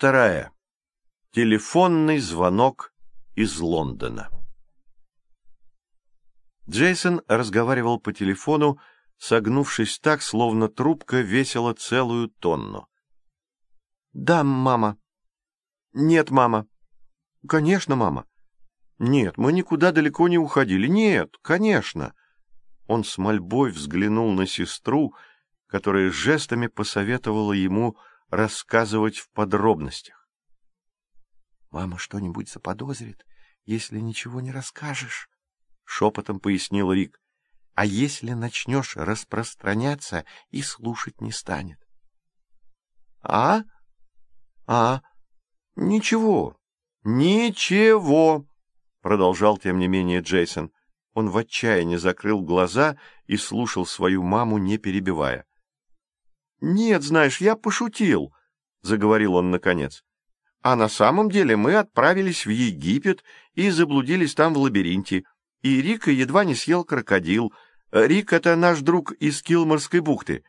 вторая. Телефонный звонок из Лондона. Джейсон разговаривал по телефону, согнувшись так, словно трубка весила целую тонну. — Да, мама. — Нет, мама. — Конечно, мама. — Нет, мы никуда далеко не уходили. Нет, конечно. Он с мольбой взглянул на сестру, которая жестами посоветовала ему рассказывать в подробностях. — Мама что-нибудь заподозрит, если ничего не расскажешь, — шепотом пояснил Рик. — А если начнешь распространяться, и слушать не станет. — А? А? Ничего. Ничего, — продолжал тем не менее Джейсон. Он в отчаянии закрыл глаза и слушал свою маму, не перебивая. — Нет, знаешь, я пошутил, — заговорил он наконец. — А на самом деле мы отправились в Египет и заблудились там в лабиринте. И Рика едва не съел крокодил. Рик — это наш друг из Килморской бухты.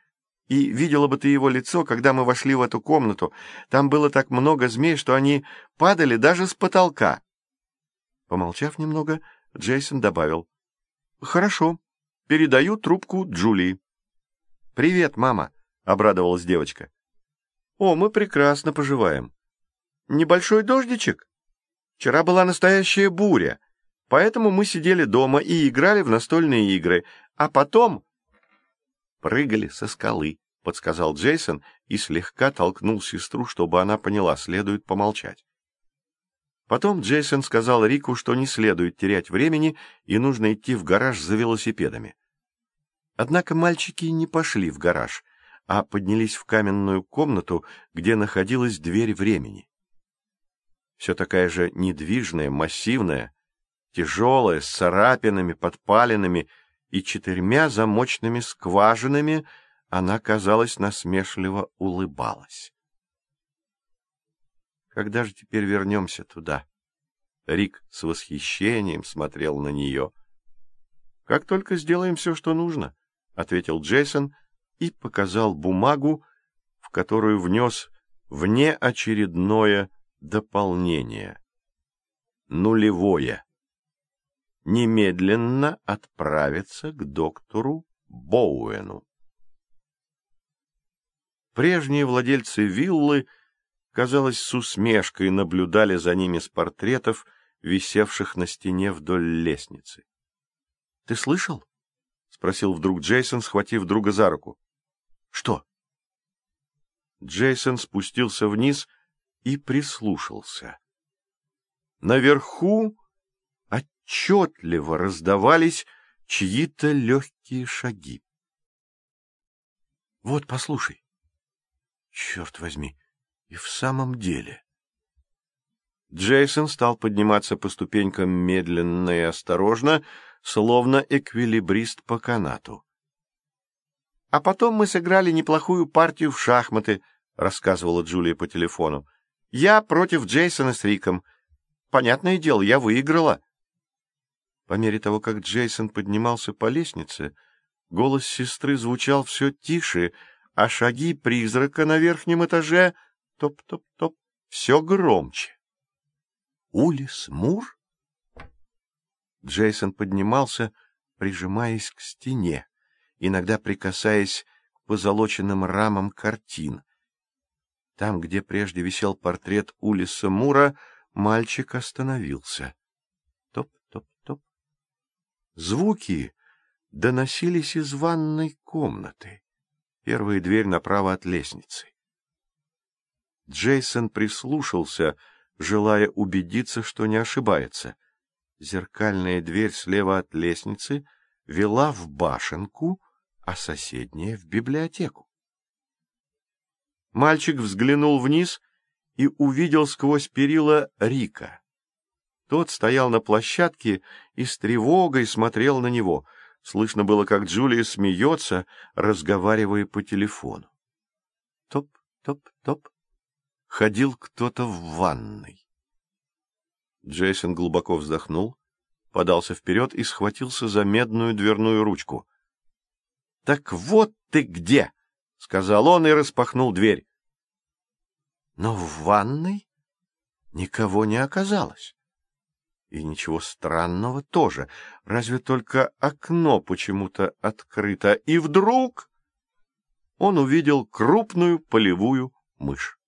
И видела бы ты его лицо, когда мы вошли в эту комнату. Там было так много змей, что они падали даже с потолка. Помолчав немного, Джейсон добавил. — Хорошо. Передаю трубку Джулии. — Привет, мама, — обрадовалась девочка. — О, мы прекрасно поживаем. — Небольшой дождичек? Вчера была настоящая буря, поэтому мы сидели дома и играли в настольные игры, а потом... Прыгали со скалы, — подсказал Джейсон и слегка толкнул сестру, чтобы она поняла, следует помолчать. Потом Джейсон сказал Рику, что не следует терять времени и нужно идти в гараж за велосипедами. Однако мальчики не пошли в гараж, а поднялись в каменную комнату, где находилась дверь времени. Все такая же недвижная, массивная, тяжелая, с царапинами, подпалинами и четырьмя замочными скважинами, она, казалось, насмешливо улыбалась. Когда же теперь вернемся туда? Рик с восхищением смотрел на нее. — Как только сделаем все, что нужно, — ответил Джейсон и показал бумагу, в которую внес внеочередное дополнение. Нулевое. Немедленно отправиться к доктору Боуэну. Прежние владельцы виллы — казалось, с усмешкой наблюдали за ними с портретов, висевших на стене вдоль лестницы. — Ты слышал? — спросил вдруг Джейсон, схватив друга за руку. — Что? Джейсон спустился вниз и прислушался. Наверху отчетливо раздавались чьи-то легкие шаги. — Вот, послушай. Черт возьми, и в самом деле... Джейсон стал подниматься по ступенькам медленно и осторожно, словно эквилибрист по канату. — А потом мы сыграли неплохую партию в шахматы, — рассказывала Джулия по телефону. — Я против Джейсона с Риком. Понятное дело, я выиграла. По мере того, как Джейсон поднимался по лестнице, голос сестры звучал все тише, а шаги призрака на верхнем этаже — топ-топ-топ, все громче. Улис Мур? Джейсон поднимался, прижимаясь к стене, иногда прикасаясь к позолоченным рамам картин. Там, где прежде висел портрет Улиса Мура, мальчик остановился. Топ-топ-топ. Звуки доносились из ванной комнаты. Первая дверь направо от лестницы. Джейсон прислушался, желая убедиться, что не ошибается. Зеркальная дверь слева от лестницы вела в башенку, а соседняя — в библиотеку. Мальчик взглянул вниз и увидел сквозь перила Рика. Тот стоял на площадке и с тревогой смотрел на него. Слышно было, как Джулия смеется, разговаривая по телефону. Топ-топ-топ ходил кто-то в ванной. Джейсон глубоко вздохнул, подался вперед и схватился за медную дверную ручку. — Так вот ты где! — сказал он и распахнул дверь. Но в ванной никого не оказалось. И ничего странного тоже, разве только окно почему-то открыто. И вдруг он увидел крупную полевую мышь.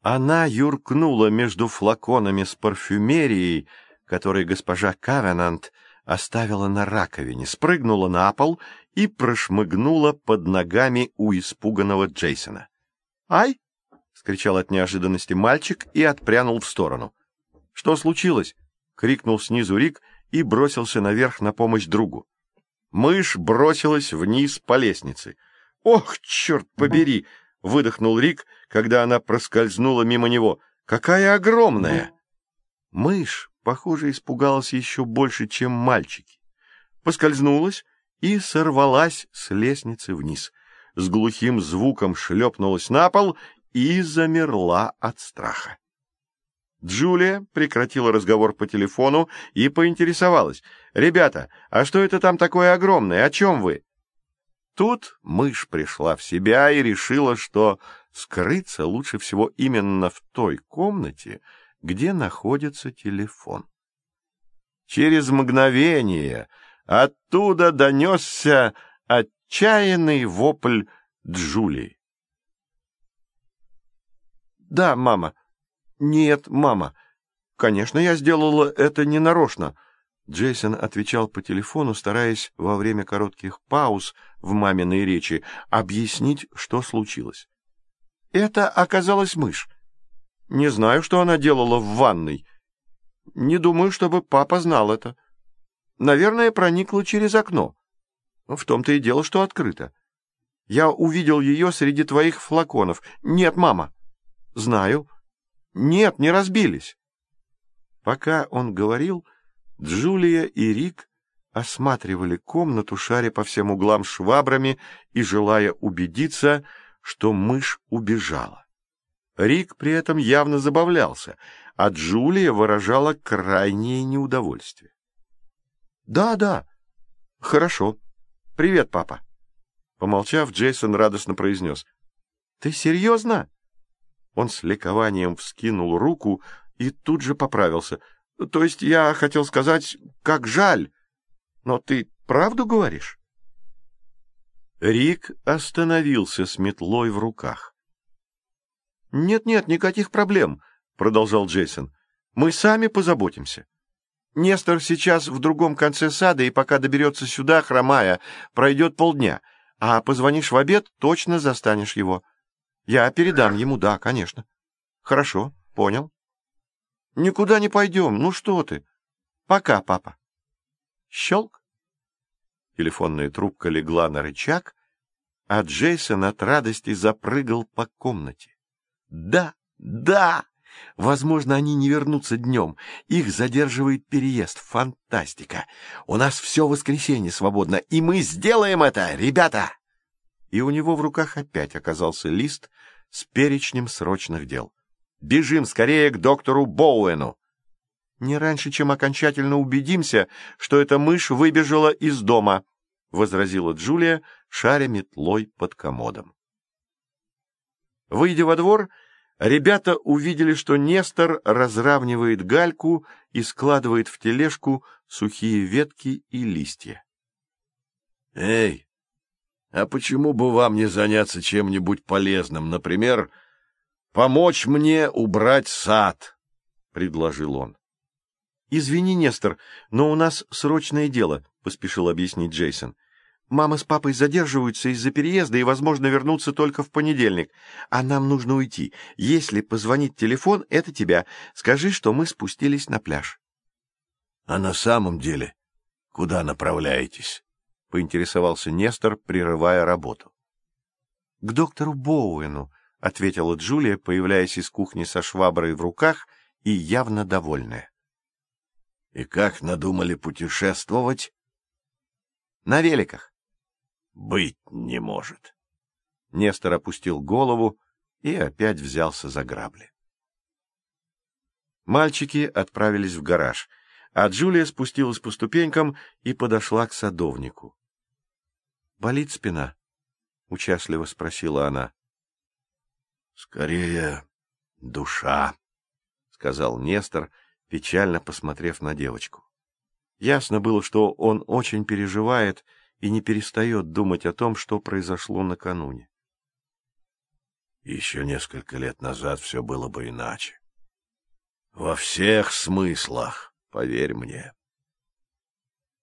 Она юркнула между флаконами с парфюмерией, которые госпожа Кавенант оставила на раковине, спрыгнула на пол и прошмыгнула под ногами у испуганного Джейсона. «Ай!» — скричал от неожиданности мальчик и отпрянул в сторону. «Что случилось?» — крикнул снизу Рик и бросился наверх на помощь другу. Мышь бросилась вниз по лестнице. «Ох, черт побери!» — выдохнул Рик, когда она проскользнула мимо него. «Какая огромная!» Мышь, похоже, испугалась еще больше, чем мальчики. Поскользнулась и сорвалась с лестницы вниз. С глухим звуком шлепнулась на пол и замерла от страха. Джулия прекратила разговор по телефону и поинтересовалась. «Ребята, а что это там такое огромное? О чем вы?» Тут мышь пришла в себя и решила, что скрыться лучше всего именно в той комнате, где находится телефон. Через мгновение оттуда донесся отчаянный вопль Джулии. «Да, мама», «Нет, мама. Конечно, я сделала это ненарочно». Джейсон отвечал по телефону, стараясь во время коротких пауз в маминой речи объяснить, что случилось. «Это оказалась мышь. Не знаю, что она делала в ванной. Не думаю, чтобы папа знал это. Наверное, проникла через окно. В том-то и дело, что открыто. Я увидел ее среди твоих флаконов. Нет, мама. Знаю. Нет, не разбились. Пока он говорил, Джулия и Рик осматривали комнату, шаря по всем углам швабрами и желая убедиться, что мышь убежала. Рик при этом явно забавлялся, а Джулия выражала крайнее неудовольствие. — Да, да, хорошо. Привет, папа. Помолчав, Джейсон радостно произнес. — Ты серьезно? Он с ликованием вскинул руку и тут же поправился. — То есть я хотел сказать, как жаль. Но ты правду говоришь? Рик остановился с метлой в руках. «Нет-нет, никаких проблем», — продолжал Джейсон. «Мы сами позаботимся. Нестор сейчас в другом конце сада, и пока доберется сюда, хромая, пройдет полдня, а позвонишь в обед, точно застанешь его». Я передам ему, да, конечно. Хорошо, понял. Никуда не пойдем, ну что ты. Пока, папа. Щелк. Телефонная трубка легла на рычаг, а Джейсон от радости запрыгал по комнате. Да, да! Возможно, они не вернутся днем. Их задерживает переезд. Фантастика! У нас все воскресенье свободно, и мы сделаем это, ребята! и у него в руках опять оказался лист с перечнем срочных дел. «Бежим скорее к доктору Боуэну!» «Не раньше, чем окончательно убедимся, что эта мышь выбежала из дома», — возразила Джулия, шаря метлой под комодом. Выйдя во двор, ребята увидели, что Нестор разравнивает гальку и складывает в тележку сухие ветки и листья. «Эй, а почему бы вам не заняться чем-нибудь полезным, например, помочь мне убрать сад? — предложил он. — Извини, Нестор, но у нас срочное дело, — поспешил объяснить Джейсон. — Мама с папой задерживаются из-за переезда и, возможно, вернутся только в понедельник. А нам нужно уйти. Если позвонит телефон, это тебя. Скажи, что мы спустились на пляж. — А на самом деле куда направляетесь? — поинтересовался Нестор, прерывая работу. — К доктору Боуэну, — ответила Джулия, появляясь из кухни со шваброй в руках и явно довольная. — И как надумали путешествовать? — На великах. — Быть не может. Нестор опустил голову и опять взялся за грабли. Мальчики отправились в гараж — а Джулия спустилась по ступенькам и подошла к садовнику. — Болит спина? — участливо спросила она. — Скорее — Душа, — сказал Нестор, печально посмотрев на девочку. Ясно было, что он очень переживает и не перестает думать о том, что произошло накануне. Еще несколько лет назад все было бы иначе. Во всех смыслах, поверь мне.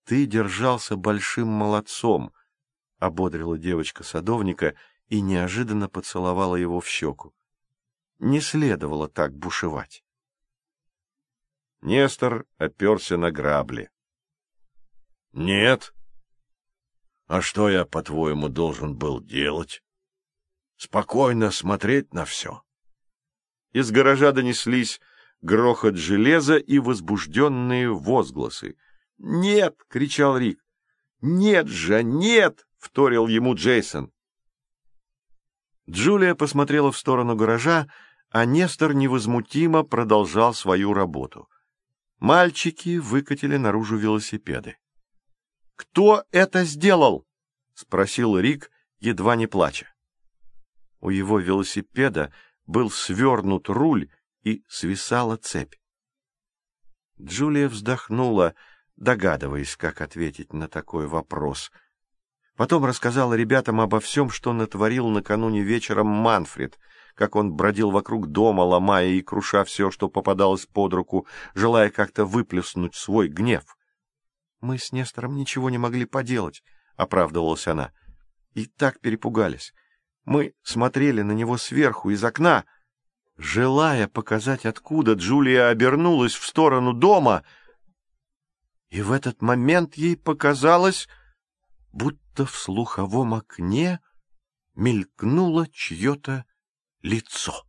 Ты держался большим молодцом, — ободрила девочка садовника и неожиданно поцеловала его в щеку. Не следовало так бушевать. Нестор оперся на грабли. — Нет. А что я, по-твоему, должен был делать? Спокойно смотреть на все. Из гаража донеслись грохот железа и возбужденные возгласы. «Нет!» — кричал Рик. «Нет же, нет!» — вторил ему Джейсон. Джулия посмотрела в сторону гаража, а Нестор невозмутимо продолжал свою работу. Мальчики выкатили наружу велосипеды. «Кто это сделал?» — спросил Рик, едва не плача. У его велосипеда был свернут руль и свисала цепь. Джулия вздохнула, догадываясь, как ответить на такой вопрос. Потом рассказала ребятам обо всем, что натворил накануне вечером Манфред, как он бродил вокруг дома, ломая и круша все, что попадалось под руку, желая как-то выплеснуть свой гнев. — Мы с Нестором ничего не могли поделать, — оправдывалась она. — И так перепугались. Мы смотрели на него сверху, из окна. Желая показать, откуда, Джулия обернулась в сторону дома, и в этот момент ей показалось, будто в слуховом окне мелькнуло чье-то лицо.